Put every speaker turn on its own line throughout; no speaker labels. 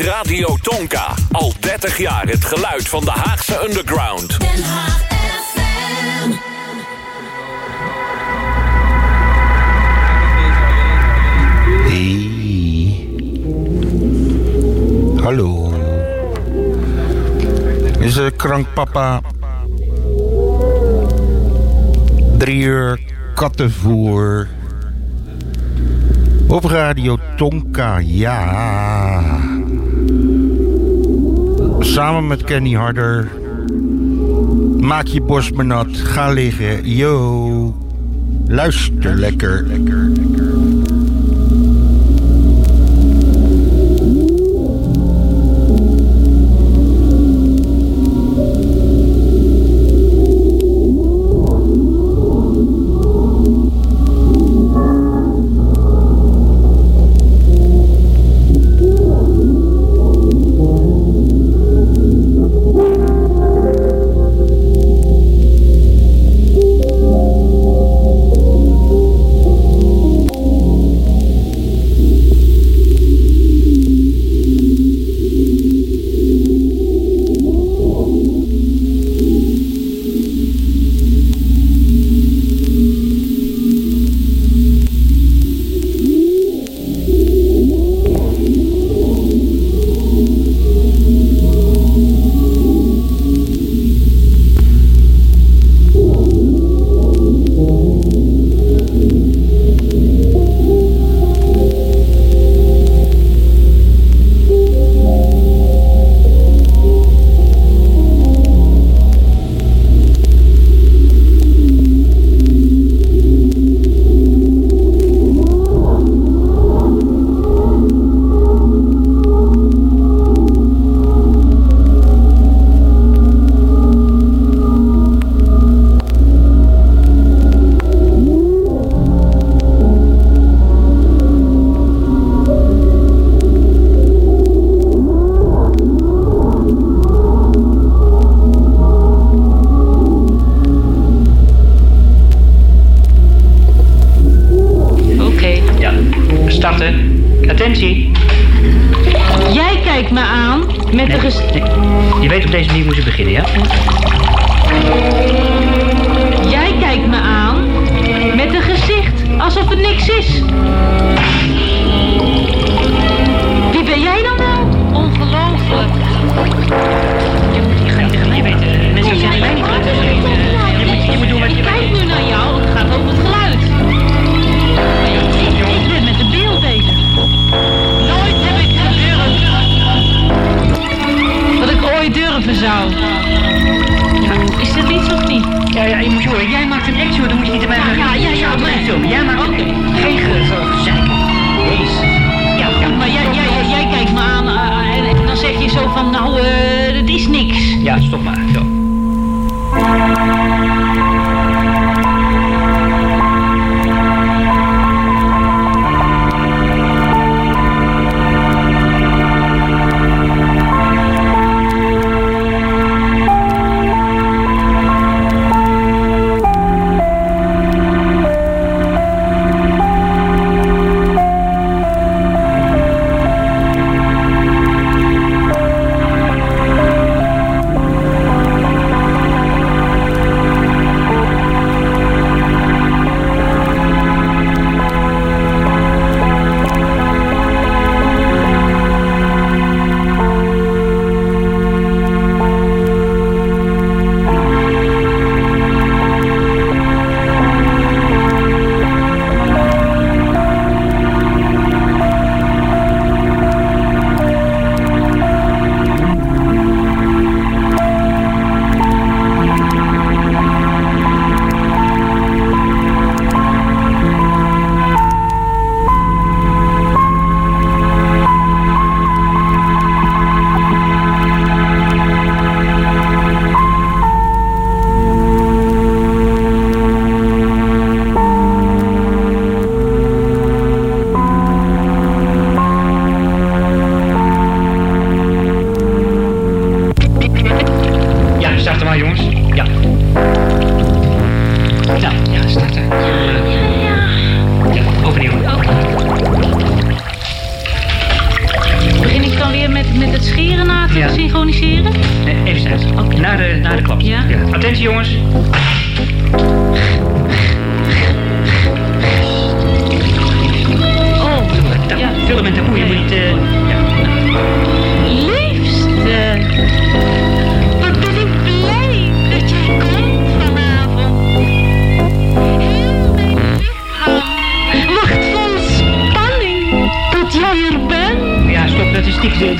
Radio Tonka. Al 30 jaar het geluid van de Haagse underground.
Hallo. Is er krankpapa? Drie uur kattenvoer. Op Radio Tonka, ja. Samen met Kenny Harder. Maak je borst maar nat. Ga liggen. Yo. Luister lekker. lekker,
lekker.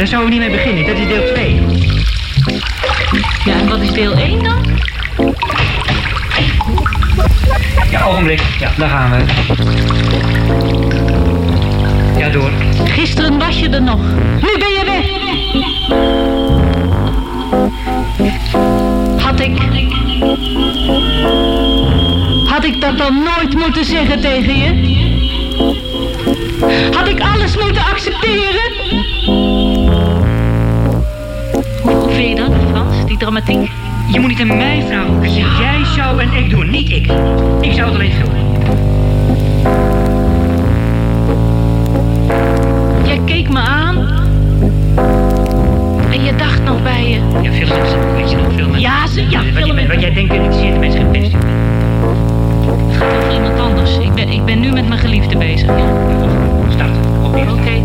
Daar zouden we niet mee beginnen. Dat is deel 2.
Ja, en wat is deel 1 dan?
Ja, ogenblik. Ja, daar gaan we. Ja, door.
Gisteren was je er nog. Nu ben je weg. Had ik... Had ik dat dan nooit moeten zeggen tegen je? Had ik alles moeten accepteren? Dramatiek?
Je moet niet aan mij vragen. Zeg jij zou en ik doen, niet ik. Ik zou het alleen filmen.
Jij keek me aan. En je dacht nog bij je.
Ja, veel mensen. Weet je nog, filmen.
Ja, ze, ja,
wat, je,
filmen.
wat jij denkt, interesseert de mensen geen pest.
Het gaat over iemand anders. Ik ben, ik ben nu met mijn geliefde bezig. Ja.
Start.
Oké.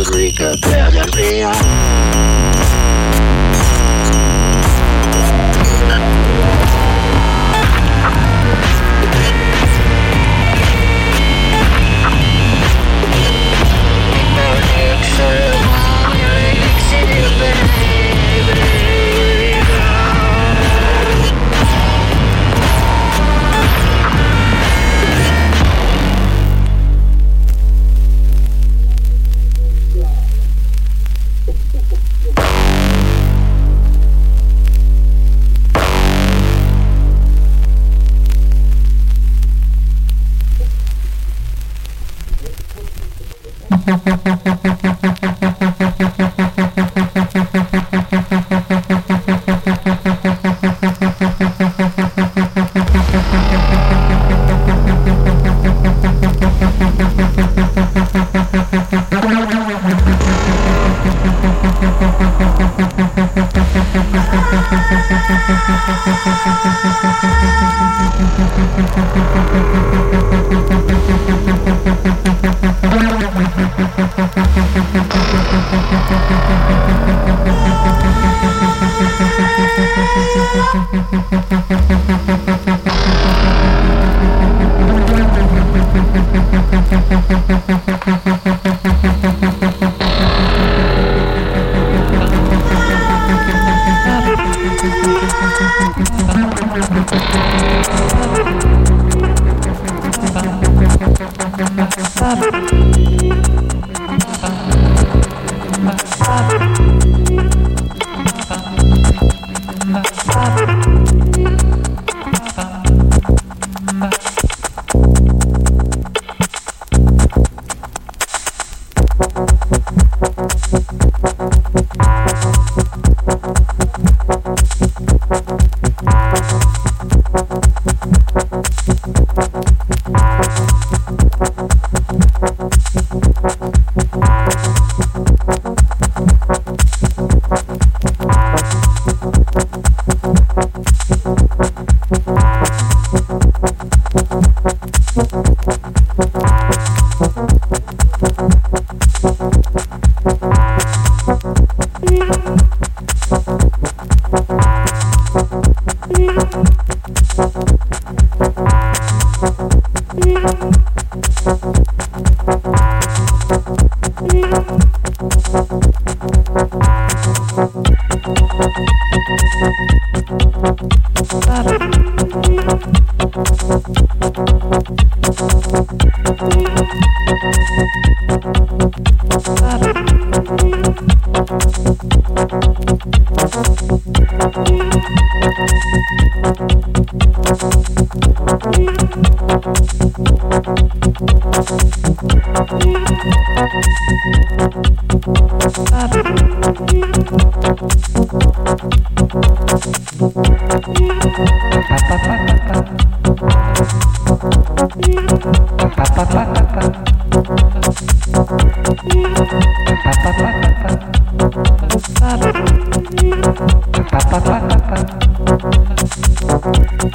je gris que perdre le you're.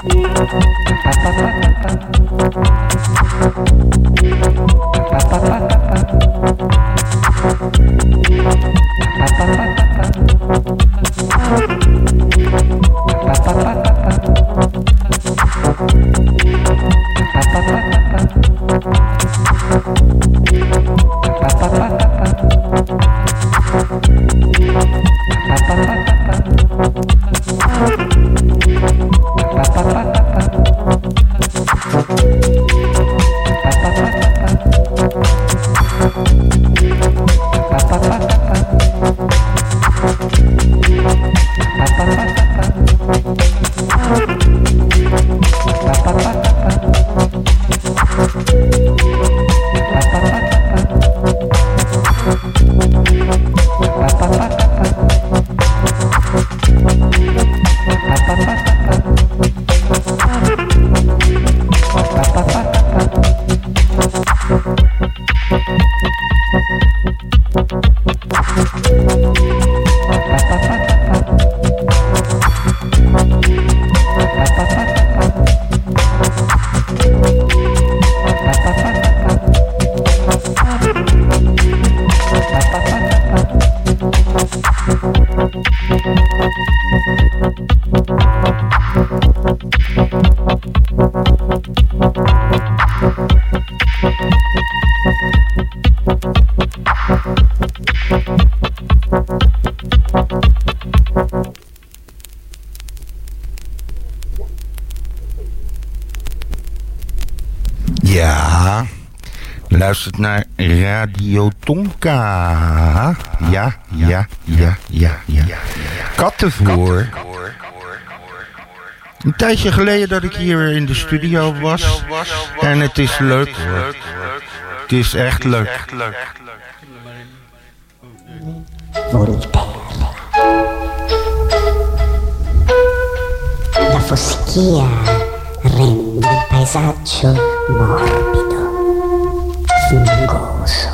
Pa. Weer.
Luistert naar Radio Tonka. Ja, ja, ja, ja, ja. Kattenvoer. Een tijdje geleden dat ik hier in de studio was. En het is leuk. Het is echt leuk.
La foschia rende il paesaggio morbido, fungoso.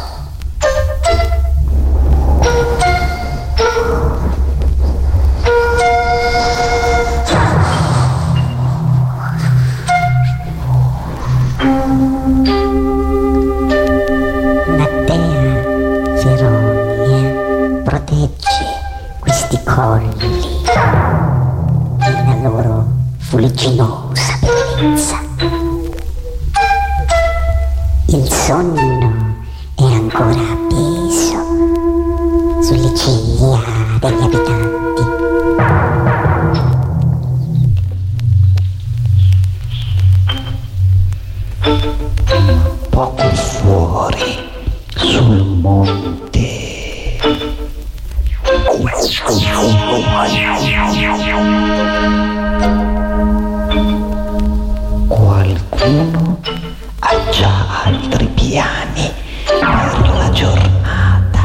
La dea Feronia protegge questi colli nella loro fuligginosa
Qualcuno ha già altri piani per la giornata.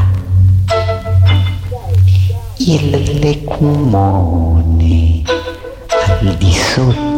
Il lecumone al di sotto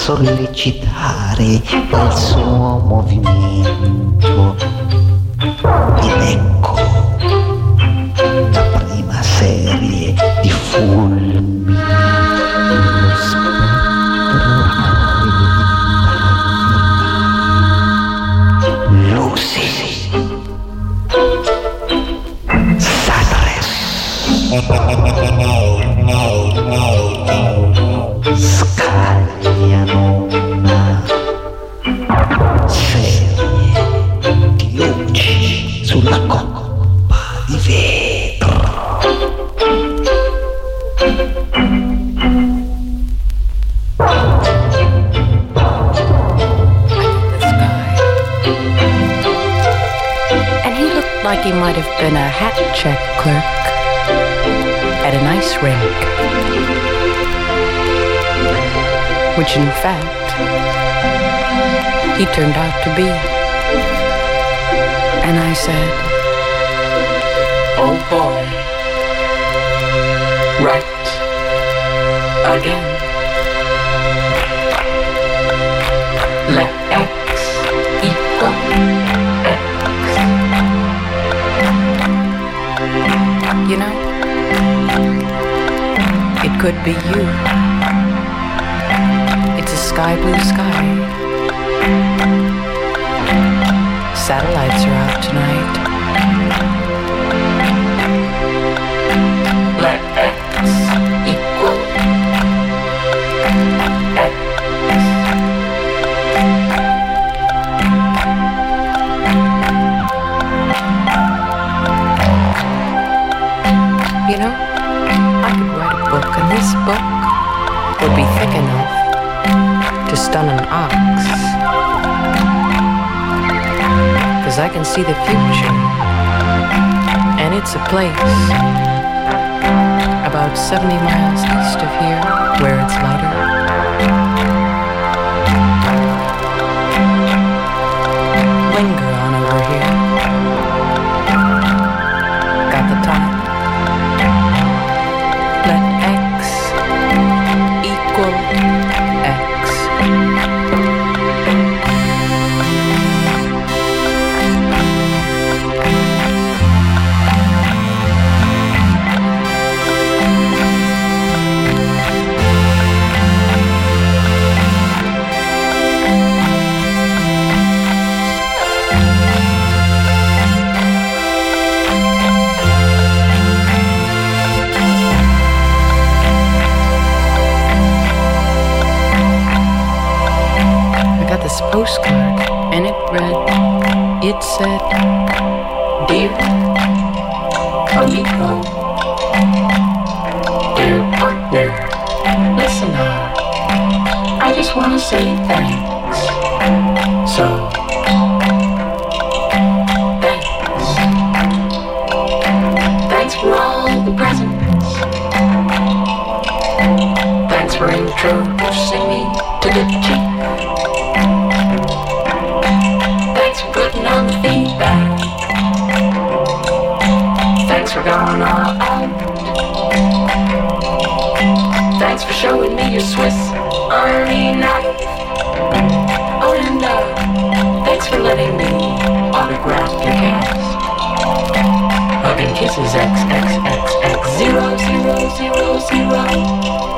sollecitare il suo movimento
turned out to be. And I said, Oh boy, right again. Let X equal X. You know, it could be you. It's a sky blue sky. Satellites are out tonight. Let X equal X. You know, I could write a book, and this book would be thick enough to stun an ox. I can see the future, and it's a place about 70 miles east of here where it's lighter. Postcard and it read, it said, Dear amigo, dear partner, listener, I just want to say thanks. So, thanks. Thanks for all the presents. Thanks for introducing Thanks for going all out. Thanks for showing me your Swiss Army knife. Oh, Olinda, uh, thanks for letting me autograph your hands. Hugging kisses XXXX000.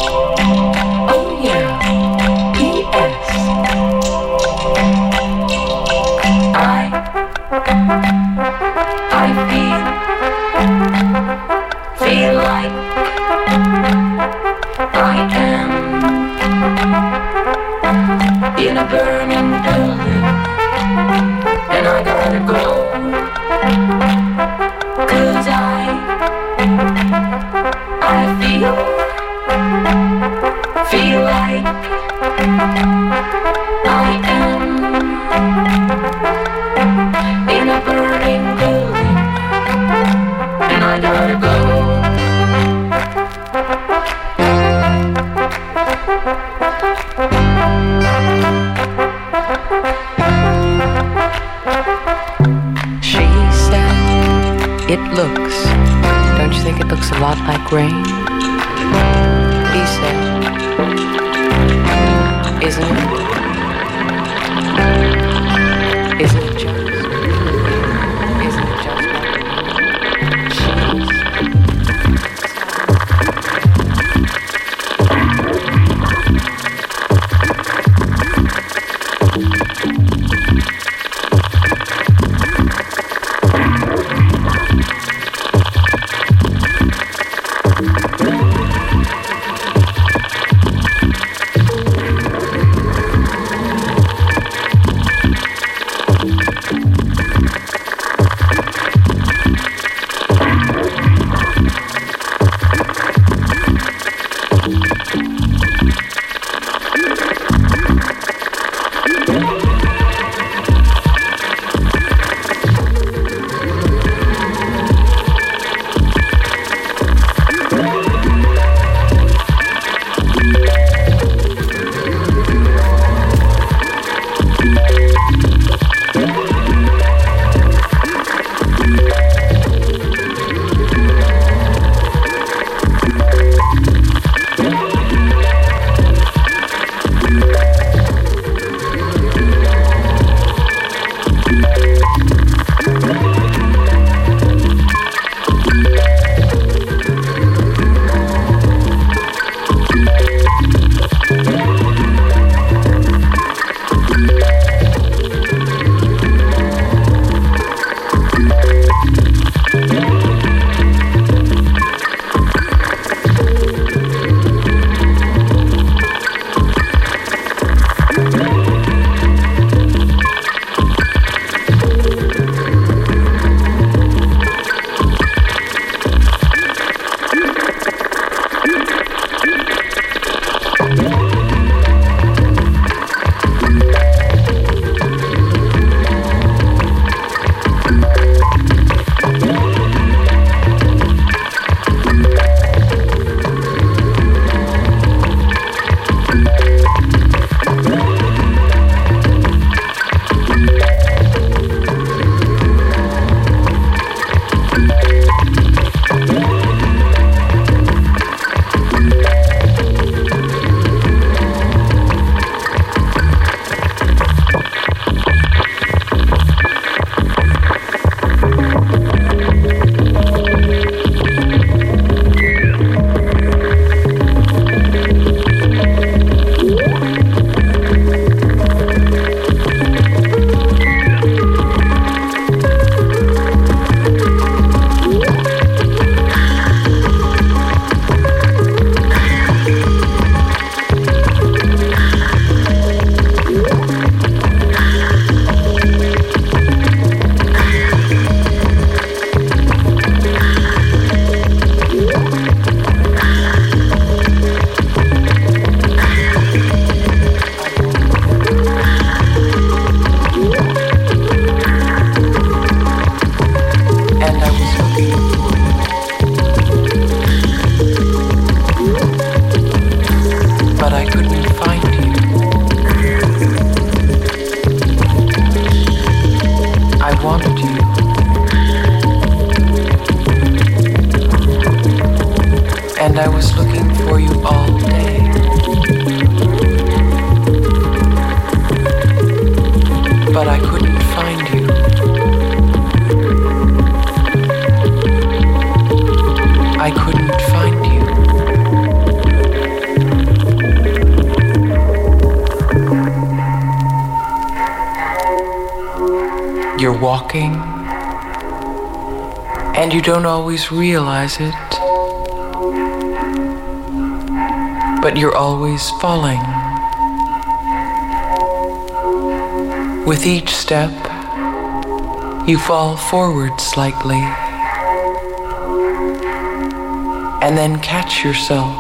Walking and you don't always realize it, but you're always falling. With each step, you fall forward slightly and then catch yourself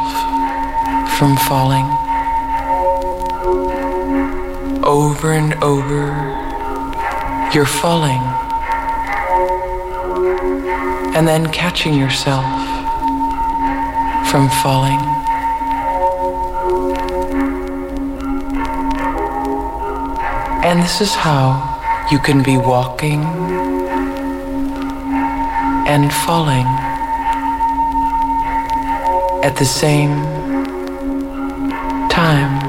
from falling. Over and over, you're falling and then catching yourself from falling. And this is how you can be walking and falling at the same time.